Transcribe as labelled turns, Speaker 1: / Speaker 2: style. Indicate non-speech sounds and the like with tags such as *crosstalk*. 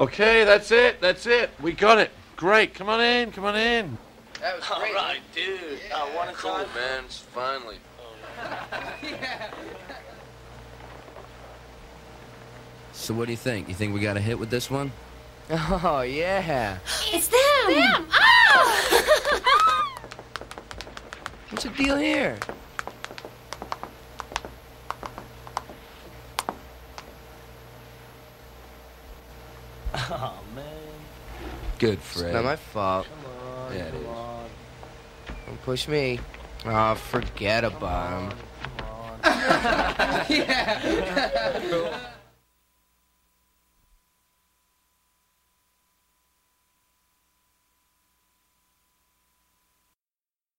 Speaker 1: Okay, that's it. That's it. We got it. Great. Come on in. Come on in.
Speaker 2: That was great.
Speaker 3: right, dude.
Speaker 2: Yeah, one at a
Speaker 3: cool,
Speaker 2: time.
Speaker 3: man. It's finally. yeah. *laughs*
Speaker 4: So what do you think? You think we got a hit with this one?
Speaker 2: Oh yeah.
Speaker 5: It's them! Them! Oh! *laughs*
Speaker 2: What's the deal here?
Speaker 6: Oh man.
Speaker 4: Good,
Speaker 2: It's
Speaker 4: Fred.
Speaker 2: not my fault.
Speaker 6: Come on.
Speaker 4: Yeah, it
Speaker 6: come
Speaker 4: is.
Speaker 6: on.
Speaker 2: Don't push me. Oh, forget about him.
Speaker 6: Come on. *laughs* *laughs*
Speaker 2: yeah.